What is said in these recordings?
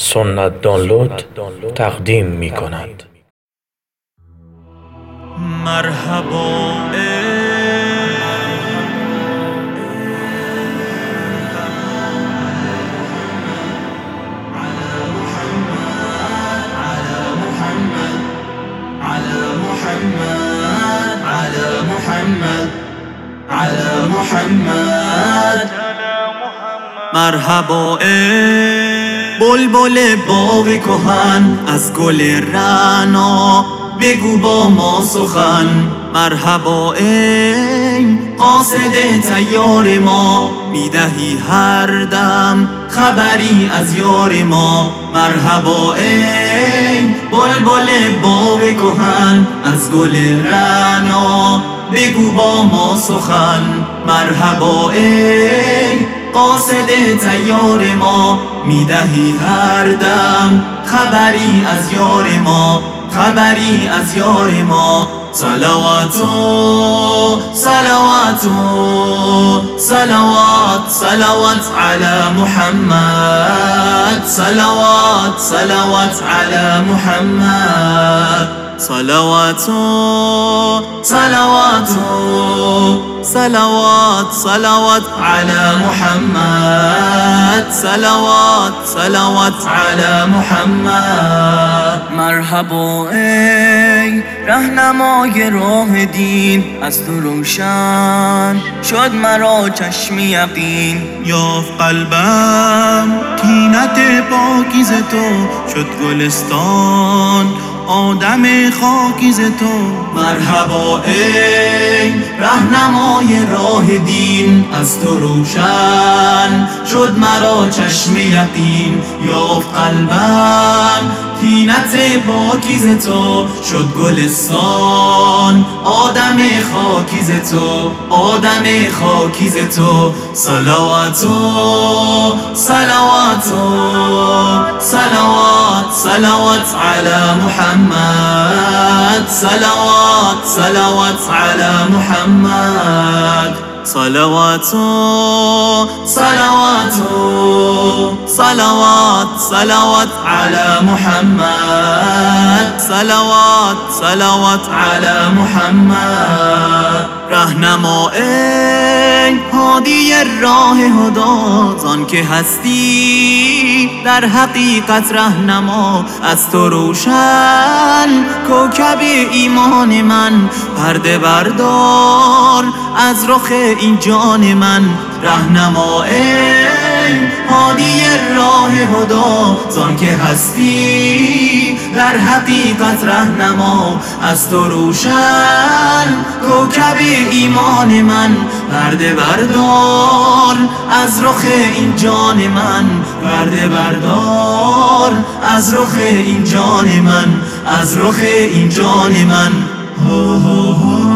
سنت دانلود تقدیم می کند مرحبا. على محمد مرحبا. ای بلبل باغ کهن از گل رنا. بگو با ما سخن. مرحبا ای قاصد تیار ما. می‌دهی هر دم خبری از یار ما. مرحبا ای بلبل باغ کهن از گل رنا. بگو با ما سخن. مرحبا ای قاصد تیار ما میدهی هر دم خبری از یار ما خبری از یار ما. صلواتو صلواتو صلوات صلوات على محمد. صلوات صلوات على محمد. صلوات صلوات صلوات صلوات على محمد صلوات صلوات على محمد. مرحبا ای رهنمای راه دین از تو روشن شد مرا چشم یقین. یافت قلبم تینت پاکیز تو شد گلستان. آدم خاکیز تو. مرحبا ای رهنمای راه دین. از تو روشن شد مرا چشم یقین. یافت قلبم تینت پاکیز تو. شد گلستان آدم خاکیز تو. آدم خاکیز تو. صلواتو صلواتو صلوات صلوات على محمد. صلوات صلوات على محمد. صلوات صلوات صلوات صلوات على محمد صلوات صلوات على محمد. رهنما ای هادی راه هدا زان که هستی در حقیقت رهنما. از تو روشن کوکب ایمان من. پرده بردار از رخ این جان من. رهنما هادی راه هدا زان که هستی در حقیقت رهنما از تو روشن. کوکب ایمان من پرده بردار از رخ این جان من پرده بردار از رخ این جان من از رخ این جان من. صلوات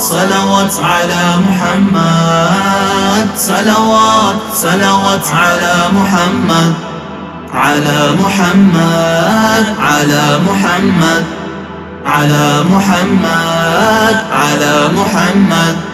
صلوات على محمد. صلوات صلوات على محمد. على محمد على محمد. على محمد على محمد.